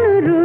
ಗುರು